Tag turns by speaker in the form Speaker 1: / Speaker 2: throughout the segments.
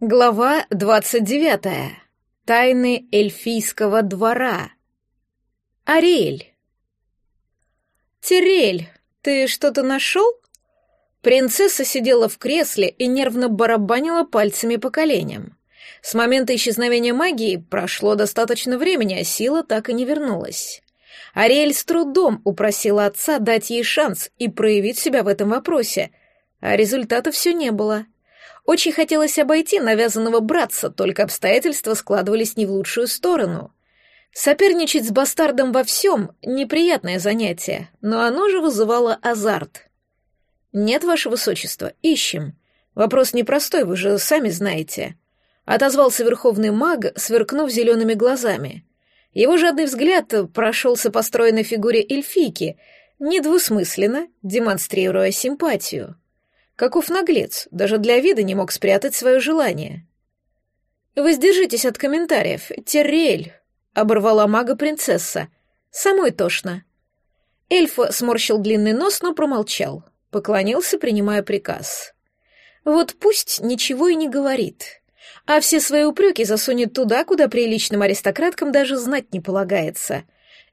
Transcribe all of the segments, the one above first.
Speaker 1: Глава двадцать девятая. Тайны эльфийского двора. Ариэль. Тирель, ты что-то нашел? Принцесса сидела в кресле и нервно барабанила пальцами по коленям. С момента исчезновения магии прошло достаточно времени, а сила так и не вернулась. Ариэль с трудом упросила отца дать ей шанс и проявить себя в этом вопросе, а результата все не было — очень хотелось обойти навязанного братца, только обстоятельства складывались не в лучшую сторону. Соперничать с бастардом во всем — неприятное занятие, но оно же вызывало азарт. «Нет, ваше высочество, ищем. Вопрос непростой, вы же сами знаете», — отозвался верховный маг, сверкнув зелеными глазами. Его жадный взгляд прошелся по стройной фигуре эльфийки, недвусмысленно демонстрируя симпатию. Каков наглец, даже для вида не мог спрятать свое желание. «Воздержитесь от комментариев, Терриэль», — оборвала мага принцесса. «Самой тошно». Эльф сморщил длинный нос, но промолчал. Поклонился, принимая приказ. «Вот пусть ничего и не говорит, а все свои упреки засунет туда, куда приличным аристократкам даже знать не полагается.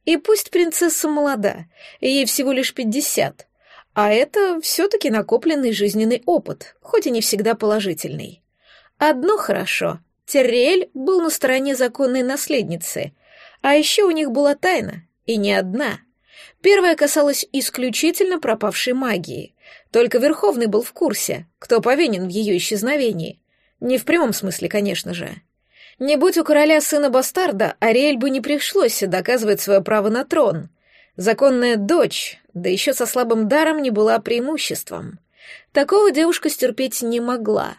Speaker 1: И пусть принцесса молода, ей всего лишь пятьдесят, а это все-таки накопленный жизненный опыт, хоть и не всегда положительный. Одно хорошо. Терриэль был на стороне законной наследницы. А еще у них была тайна, и не одна. Первая касалась исключительно пропавшей магии. Только Верховный был в курсе, кто повинен в ее исчезновении. Не в прямом смысле, конечно же. Не будь у короля сына бастарда, Ариэль бы не пришлось доказывать свое право на трон. Законная дочь, да еще со слабым даром не была преимуществом. Такого девушка стерпеть не могла.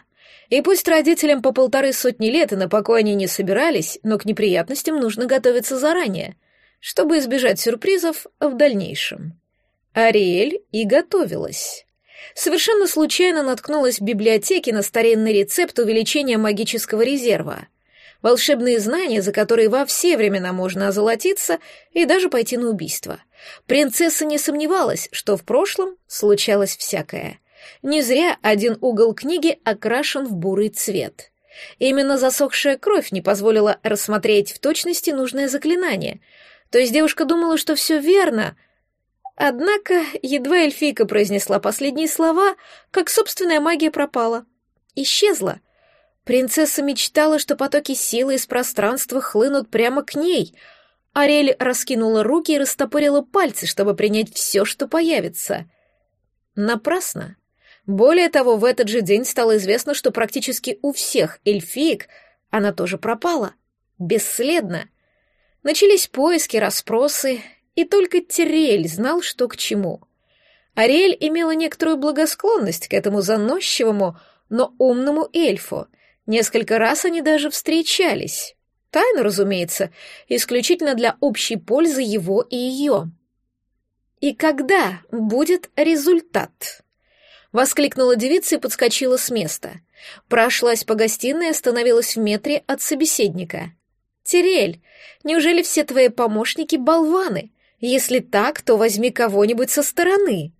Speaker 1: И пусть родителям по полторы сотни лет и на покой они не собирались, но к неприятностям нужно готовиться заранее, чтобы избежать сюрпризов в дальнейшем. Ариэль и готовилась. Совершенно случайно наткнулась в библиотеке на старинный рецепт увеличения магического резерва. Волшебные знания, за которые во все времена можно озолотиться и даже пойти на убийство. Принцесса не сомневалась, что в прошлом случалось всякое. Не зря один угол книги окрашен в бурый цвет. Именно засохшая кровь не позволила рассмотреть в точности нужное заклинание. То есть девушка думала, что все верно. Однако едва эльфийка произнесла последние слова, как собственная магия пропала. Исчезла. Принцесса мечтала, что потоки силы из пространства хлынут прямо к ней. Ариэль раскинула руки и растопырила пальцы, чтобы принять все, что появится. Напрасно. Более того, в этот же день стало известно, что практически у всех эльфиек она тоже пропала. Бесследно. Начались поиски, расспросы, и только Терриэль знал, что к чему. Ариэль имела некоторую благосклонность к этому заносчивому, но умному эльфу — Несколько раз они даже встречались. Тайно, разумеется, исключительно для общей пользы его и ее. «И когда будет результат?» Воскликнула девица и подскочила с места. Прошлась по гостиной и остановилась в метре от собеседника. «Терель, неужели все твои помощники болваны? Если так, то возьми кого-нибудь со стороны».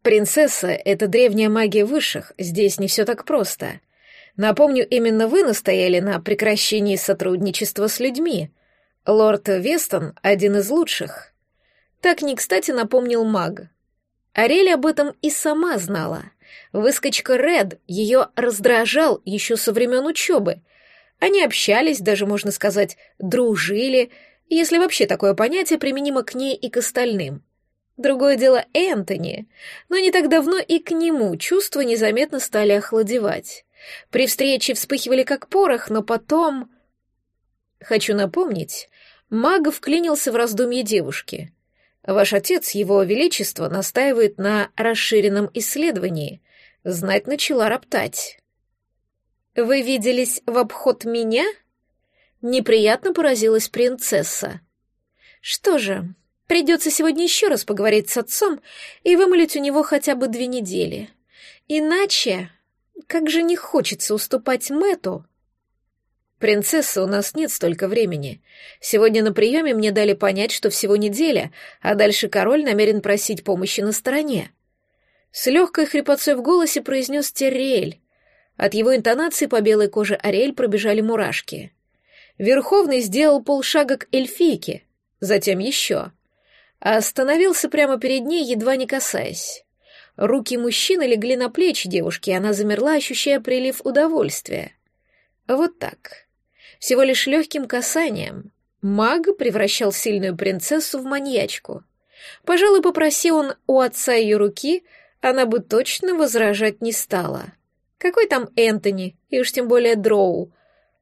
Speaker 1: «Принцесса — это древняя магия высших, здесь не все так просто. Напомню, именно вы настояли на прекращении сотрудничества с людьми. Лорд Вестон — один из лучших. Так не кстати напомнил маг. Ариэль об этом и сама знала. Выскочка Ред ее раздражал еще со времен учебы. Они общались, даже, можно сказать, дружили, если вообще такое понятие применимо к ней и к остальным. Другое дело Энтони, но не так давно и к нему чувства незаметно стали охладевать. При встрече вспыхивали как порох, но потом... Хочу напомнить, маг вклинился в раздумье девушки. Ваш отец, его величество, настаивает на расширенном исследовании. Знать начала роптать. «Вы виделись в обход меня?» Неприятно поразилась принцесса. «Что же, придется сегодня еще раз поговорить с отцом и вымолить у него хотя бы две недели. Иначе как же не хочется уступать Мэту. «Принцесса, у нас нет столько времени. Сегодня на приеме мне дали понять, что всего неделя, а дальше король намерен просить помощи на стороне». С легкой хрипотцой в голосе произнес Терриэль. От его интонации по белой коже Ариэль пробежали мурашки. Верховный сделал полшага к эльфийке, затем еще. Остановился прямо перед ней, едва не касаясь. Руки мужчины легли на плечи девушки, и она замерла, ощущая прилив удовольствия. Вот так. Всего лишь легким касанием. Маг превращал сильную принцессу в маньячку. Пожалуй, попроси он у отца ее руки, она бы точно возражать не стала. Какой там Энтони, и уж тем более Дроу.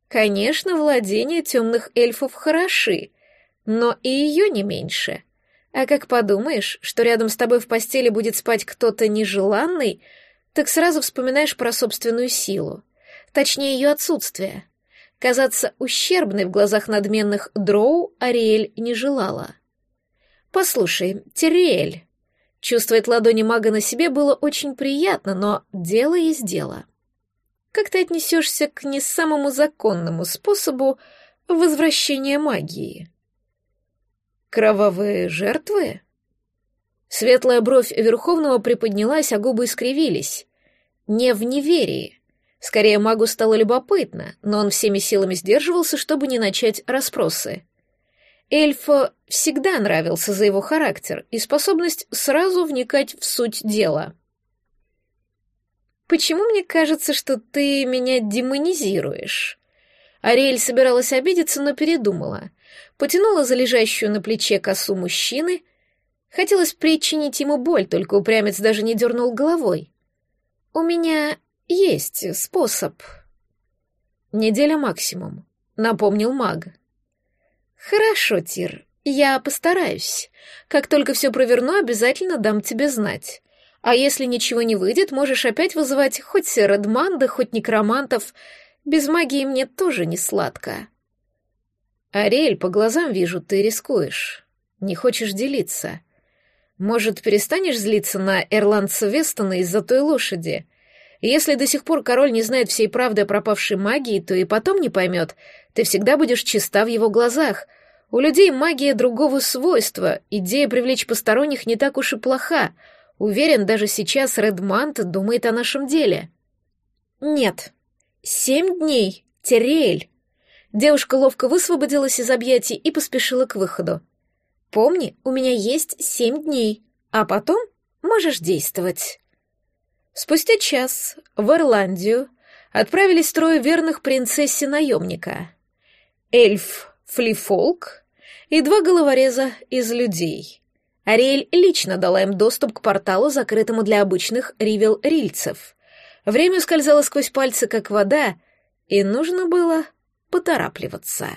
Speaker 1: Конечно, владения темных эльфов хороши, но и ее не меньше. А как подумаешь, что рядом с тобой в постели будет спать кто-то нежеланный, так сразу вспоминаешь про собственную силу. Точнее, ее отсутствие. Казаться ущербной в глазах надменных дроу Ариэль не желала. «Послушай, Тириэль», чувствовать ладони мага на себе было очень приятно, но дело есть дело. Как ты отнесешься к не самому законному способу возвращения магии? Кровавые жертвы? Светлая бровь Верховного приподнялась, а губы искривились. Не в неверии. Скорее, магу стало любопытно, но он всеми силами сдерживался, чтобы не начать расспросы. Эльфу всегда нравился за его характер и способность сразу вникать в суть дела. «Почему мне кажется, что ты меня демонизируешь?» Ариэль собиралась обидеться, но передумала. Потянула за лежащую на плече косу мужчины. Хотелось причинить ему боль, только упрямец даже не дернул головой. «У меня есть способ». «Неделя максимум», — напомнил маг. «Хорошо, Тир, я постараюсь. Как только все проверну, обязательно дам тебе знать. А если ничего не выйдет, можешь опять вызывать хоть Редманда, хоть некромантов. Без магии мне тоже не сладко. Ариэль, по глазам вижу, ты рискуешь. Не хочешь делиться. Может, перестанешь злиться на Эрландса Вестона из-за той лошади? Если до сих пор король не знает всей правды о пропавшей магии, то и потом не поймет. Ты всегда будешь чиста в его глазах. У людей магия другого свойства. Идея привлечь посторонних не так уж и плоха — Уверен, даже сейчас Редмант думает о нашем деле. Нет. Семь дней. Терриэль. Девушка ловко высвободилась из объятий и поспешила к выходу. Помни, у меня есть семь дней, а потом можешь действовать. Спустя час в Ирландию отправились трое верных принцессе наемника. Эльф Флифолк и два головореза из людей. Ариэль лично дала им доступ к порталу, закрытому для обычных ривел-рильцев. Время скользало сквозь пальцы, как вода, и нужно было поторапливаться.